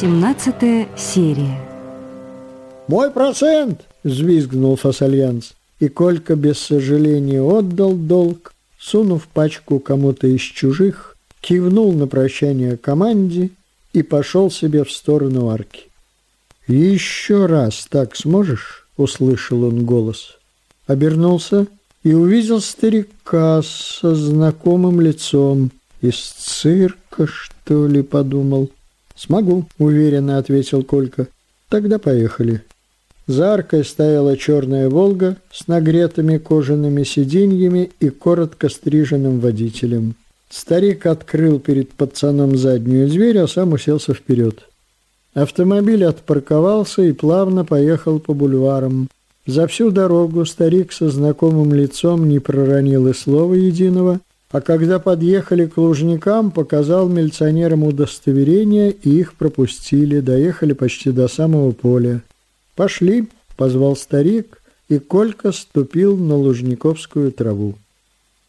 17 серия. «Мой процент!» – взвизгнул Фасальянс. И Колька без сожаления отдал долг, сунув пачку кому-то из чужих, кивнул на прощание команде и пошел себе в сторону арки. «Еще раз так сможешь?» – услышал он голос. Обернулся и увидел старика со знакомым лицом. «Из цирка, что ли?» – подумал. «Смогу», – уверенно ответил Колька. «Тогда поехали». За аркой стояла черная «Волга» с нагретыми кожаными сиденьями и коротко стриженным водителем. Старик открыл перед пацаном заднюю дверь, а сам уселся вперед. Автомобиль отпарковался и плавно поехал по бульварам. За всю дорогу старик со знакомым лицом не проронил и слова единого, а когда подъехали к Лужникам, показал милиционерам удостоверение, и их пропустили, доехали почти до самого поля. «Пошли», — позвал старик, и Колька ступил на лужниковскую траву.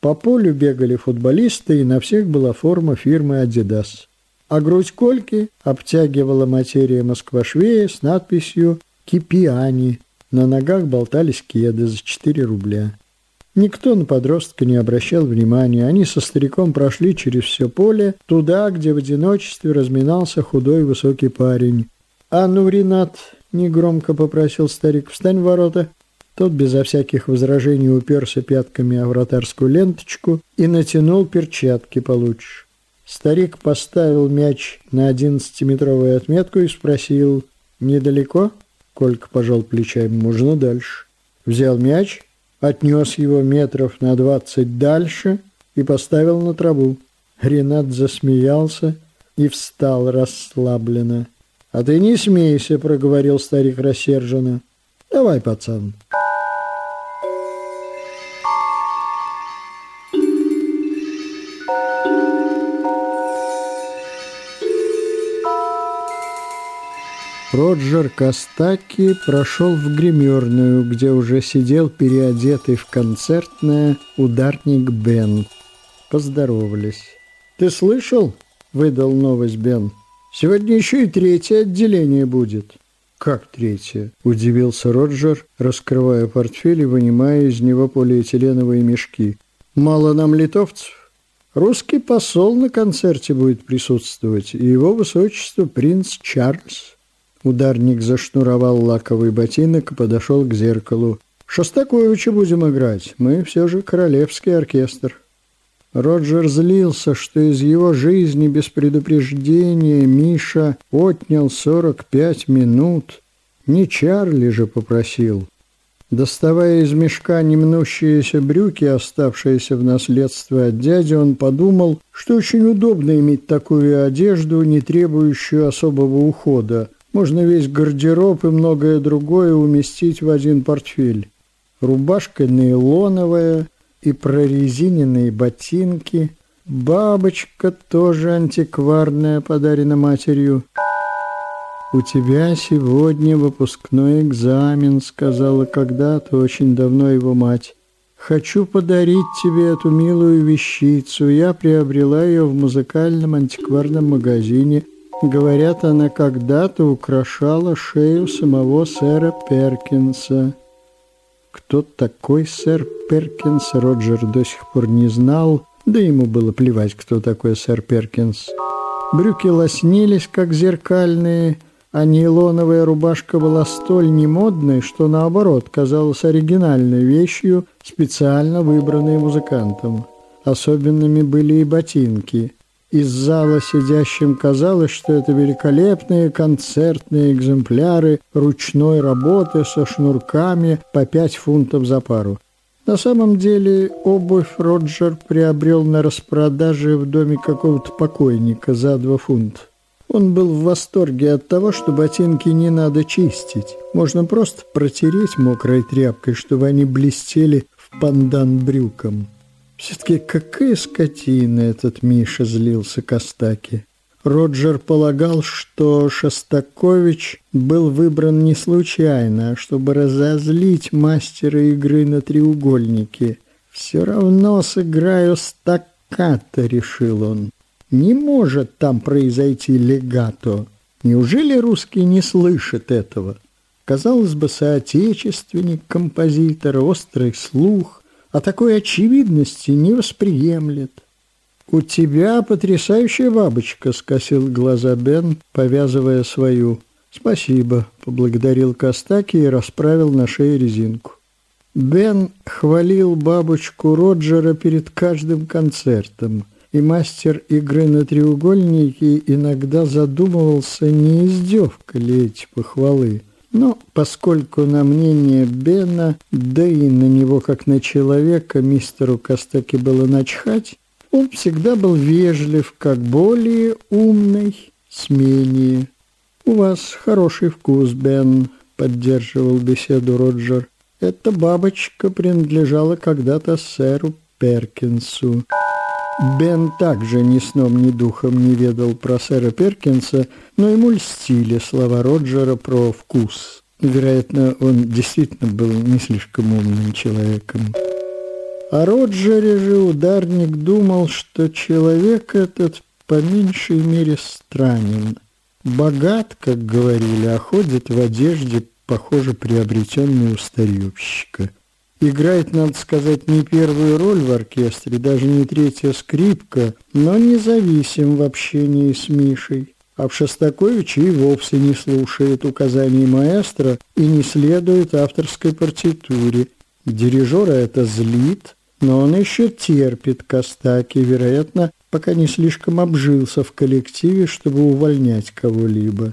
По полю бегали футболисты, и на всех была форма фирмы «Адидас». А грудь Кольки обтягивала материя москвашвея с надписью «Кипиани». На ногах болтались кеды за 4 рубля. Никто на подростка не обращал внимания. Они со стариком прошли через все поле, туда, где в одиночестве разминался худой высокий парень. «А ну, Ренат, негромко попросил старик, встань в ворота. Тот безо всяких возражений уперся пятками о вратарскую ленточку и натянул перчатки получше. Старик поставил мяч на одиннадцатиметровую отметку и спросил «Недалеко?» Колька пожал плечами «Можно дальше». Взял мяч, отнес его метров на двадцать дальше и поставил на траву. Ренат засмеялся и встал расслабленно. «А ты не смейся», — проговорил старик рассерженно. «Давай, пацан». Роджер Костаки прошел в гримерную, где уже сидел переодетый в концертное ударник Бен. Поздоровались. «Ты слышал?» — выдал новость Бен. Сегодня еще и третье отделение будет». «Как третье?» – удивился Роджер, раскрывая портфель и вынимая из него полиэтиленовые мешки. «Мало нам литовцев? Русский посол на концерте будет присутствовать, и его высочество принц Чарльз». Ударник зашнуровал лаковый ботинок и подошел к зеркалу. «Шостаковича будем играть. Мы все же королевский оркестр». Роджер злился, что из его жизни без предупреждения Миша отнял 45 минут. Не Чарли же попросил. Доставая из мешка немнущиеся брюки, оставшиеся в наследство от дяди, он подумал, что очень удобно иметь такую одежду, не требующую особого ухода. Можно весь гардероб и многое другое уместить в один портфель. Рубашка нейлоновая, и прорезиненные ботинки. Бабочка тоже антикварная, подарена матерью. «У тебя сегодня выпускной экзамен», — сказала когда-то очень давно его мать. «Хочу подарить тебе эту милую вещицу. Я приобрела ее в музыкальном антикварном магазине. Говорят, она когда-то украшала шею самого сэра Перкинса». Кто такой сэр Перкинс, Роджер до сих пор не знал, да ему было плевать, кто такой сэр Перкинс. Брюки лоснились, как зеркальные, а нейлоновая рубашка была столь немодной, что наоборот казалась оригинальной вещью, специально выбранной музыкантом. Особенными были и ботинки. Из зала сидящим казалось, что это великолепные концертные экземпляры ручной работы со шнурками по пять фунтов за пару. На самом деле обувь Роджер приобрел на распродаже в доме какого-то покойника за два фунта. Он был в восторге от того, что ботинки не надо чистить. Можно просто протереть мокрой тряпкой, чтобы они блестели в пандан брюкам. Все-таки какая скотина этот Миша злился Костаки. Роджер полагал, что Шостакович был выбран не случайно, а чтобы разозлить мастера игры на треугольнике. «Все равно сыграю стаккато», — решил он. «Не может там произойти легато. Неужели русский не слышит этого? Казалось бы, соотечественник композитора, острый слух, а такой очевидности не восприемлет. «У тебя потрясающая бабочка», — скосил глаза Бен, повязывая свою. «Спасибо», — поблагодарил Костаки и расправил на шее резинку. Бен хвалил бабочку Роджера перед каждым концертом, и мастер игры на треугольнике иногда задумывался, не издевка ли эти похвалы. Но поскольку на мнение Бена, да и на него как на человека мистеру Костаки было начхать, он всегда был вежлив, как более умный, с менее. «У вас хороший вкус, Бен», — поддерживал беседу Роджер. «Эта бабочка принадлежала когда-то сэру Перкинсу». Бен также ни сном, ни духом не ведал про сэра Перкинса, но ему льстили слова Роджера про вкус. Вероятно, он действительно был не слишком умным человеком. О Роджере же ударник думал, что человек этот по меньшей мере странен. Богат, как говорили, а ходит в одежде, похоже, приобретенной у старьевщика. Играет, надо сказать, не первую роль в оркестре, даже не третья скрипка, но независим в общении с Мишей. А в Шостаковиче и вовсе не слушает указаний маэстро и не следует авторской партитуре. Дирижера это злит, но он еще терпит Костаки, вероятно, пока не слишком обжился в коллективе, чтобы увольнять кого-либо.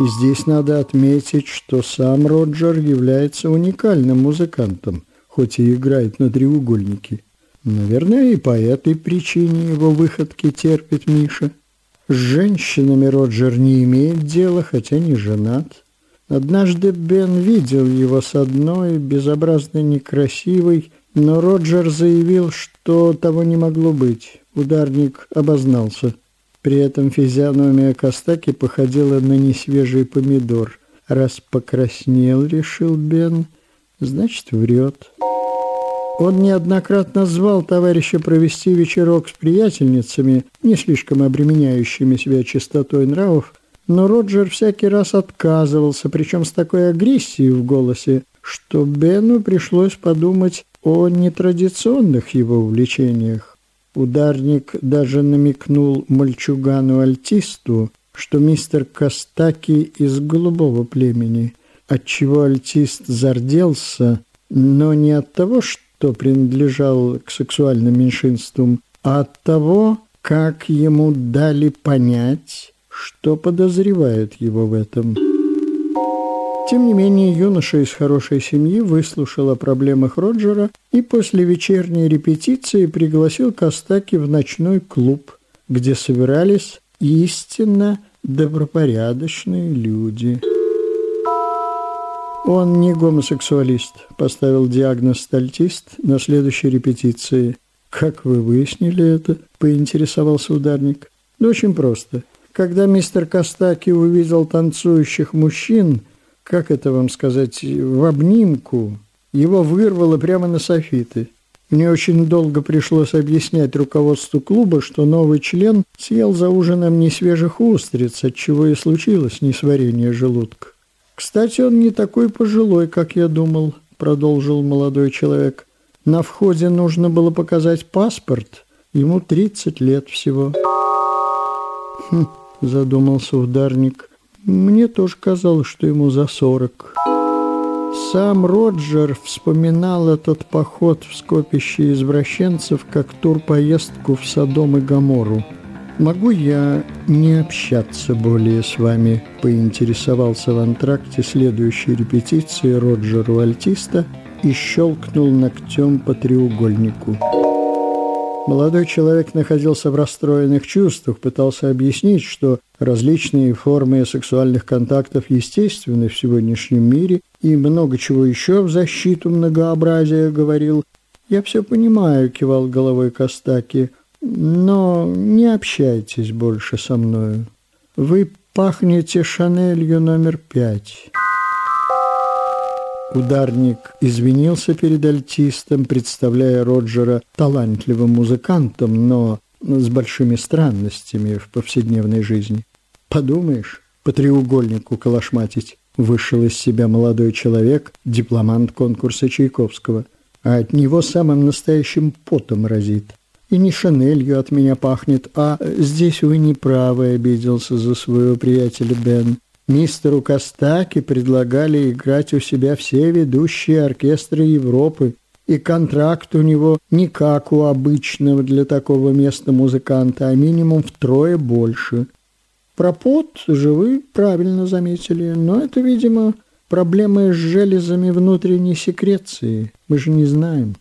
И здесь надо отметить, что сам Роджер является уникальным музыкантом, хоть и играет на треугольнике. Наверное, и по этой причине его выходки терпит Миша. С женщинами Роджер не имеет дела, хотя не женат. Однажды Бен видел его с одной, безобразно некрасивой, но Роджер заявил, что того не могло быть. Ударник обознался. При этом физиономия Костаки походила на несвежий помидор. Раз покраснел, решил Бен, значит, врет. Он неоднократно звал товарища провести вечерок с приятельницами, не слишком обременяющими себя чистотой нравов, но Роджер всякий раз отказывался, причем с такой агрессией в голосе, что Бену пришлось подумать о нетрадиционных его увлечениях. Ударник даже намекнул мальчугану-альтисту, что мистер Костаки из голубого племени, отчего альтист зарделся, но не от того, что принадлежал к сексуальным меньшинствам, а от того, как ему дали понять, что подозревают его в этом. Тем не менее, юноша из хорошей семьи выслушал о проблемах Роджера и после вечерней репетиции пригласил Костаки в ночной клуб, где собирались истинно добропорядочные люди. Он не гомосексуалист, поставил диагноз стальтист на следующей репетиции. Как вы выяснили это? поинтересовался ударник. Да очень просто. Когда мистер Костаки увидел танцующих мужчин, как это вам сказать, в обнимку, его вырвало прямо на софиты. Мне очень долго пришлось объяснять руководству клуба, что новый член съел за ужином несвежих устриц, отчего и случилось несварение желудка. «Кстати, он не такой пожилой, как я думал», — продолжил молодой человек. «На входе нужно было показать паспорт. Ему 30 лет всего». «Хм», — задумался ударник. Мне тоже казалось, что ему за сорок. Сам Роджер вспоминал этот поход в скопище извращенцев как турпоездку в Содом и Гамору. «Могу я не общаться более с вами?» – поинтересовался в антракте следующей репетиции Роджеру Альтиста и щелкнул ногтем по треугольнику. Молодой человек находился в расстроенных чувствах, пытался объяснить, что различные формы сексуальных контактов естественны в сегодняшнем мире и много чего еще в защиту многообразия говорил. «Я все понимаю», — кивал головой Костаки, — «но не общайтесь больше со мною. Вы пахнете Шанелью номер пять». Ударник извинился перед альтистом, представляя Роджера талантливым музыкантом, но с большими странностями в повседневной жизни. Подумаешь, по треугольнику калашматить. Вышел из себя молодой человек, дипломант конкурса Чайковского, а от него самым настоящим потом разит. И не Шанелью от меня пахнет, а здесь вы не правы, обиделся за своего приятеля Бен. Мистеру Костаки предлагали играть у себя все ведущие оркестры Европы, и контракт у него не как у обычного для такого места музыканта, а минимум втрое больше. Про пот же вы правильно заметили, но это, видимо, проблемы с железами внутренней секреции. Мы же не знаем.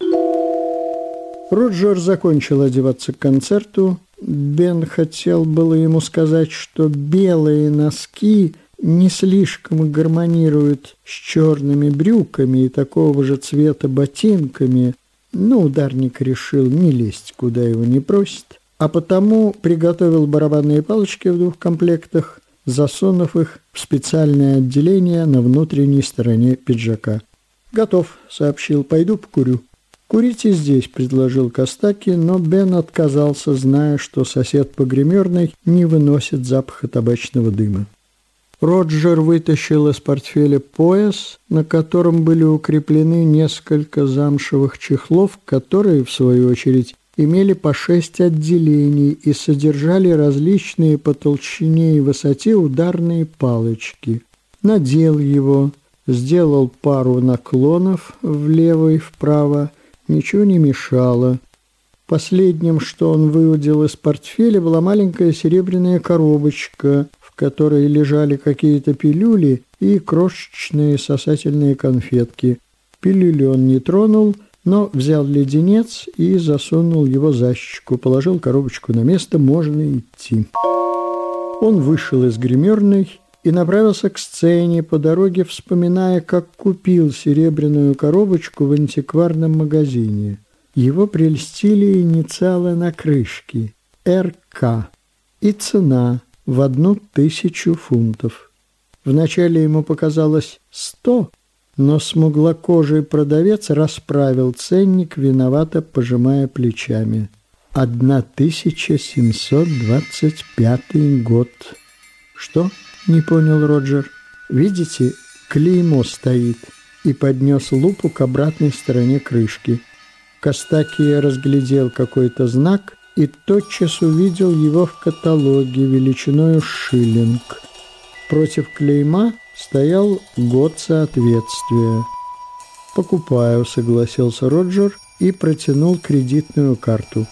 Роджер закончил одеваться к концерту. Бен хотел было ему сказать, что белые носки – не слишком гармонирует с черными брюками и такого же цвета ботинками, но ударник решил не лезть, куда его не просит, а потому приготовил барабанные палочки в двух комплектах, засунув их в специальное отделение на внутренней стороне пиджака. «Готов», — сообщил, — «пойду покурю». «Курите здесь», — предложил Костаки, но Бен отказался, зная, что сосед по гримерной не выносит запаха табачного дыма. Роджер вытащил из портфеля пояс, на котором были укреплены несколько замшевых чехлов, которые, в свою очередь, имели по шесть отделений и содержали различные по толщине и высоте ударные палочки. Надел его, сделал пару наклонов влево и вправо, ничего не мешало. Последним, что он выудил из портфеля, была маленькая серебряная коробочка, которой лежали какие-то пилюли и крошечные сосательные конфетки. Пилюли он не тронул, но взял леденец и засунул его за щеку, положил коробочку на место, можно идти. Он вышел из гримерной и направился к сцене, по дороге вспоминая, как купил серебряную коробочку в антикварном магазине. Его прельстили инициалы на крышке – РК и цена в одну тысячу фунтов. Вначале ему показалось сто, но смуглокожий продавец расправил ценник, виновато пожимая плечами. 1725 год. Что? Не понял Роджер. Видите, клеймо стоит и поднес лупу к обратной стороне крышки. Костакия разглядел какой-то знак и тотчас увидел его в каталоге величиною шиллинг. Против клейма стоял год соответствия. «Покупаю», — согласился Роджер и протянул кредитную карту.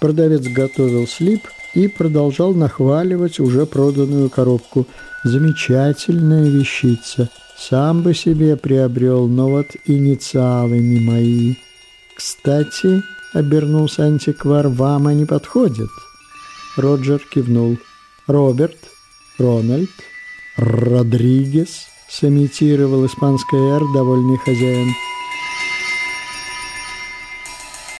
Продавец готовил слип и продолжал нахваливать уже проданную коробку. «Замечательная вещица. Сам бы себе приобрел, но вот инициалы не мои. Кстати, — обернулся антиквар, — вам они подходят. Роджер кивнул. Роберт, Рональд, Родригес, сымитировал испанское «Р», довольный хозяин —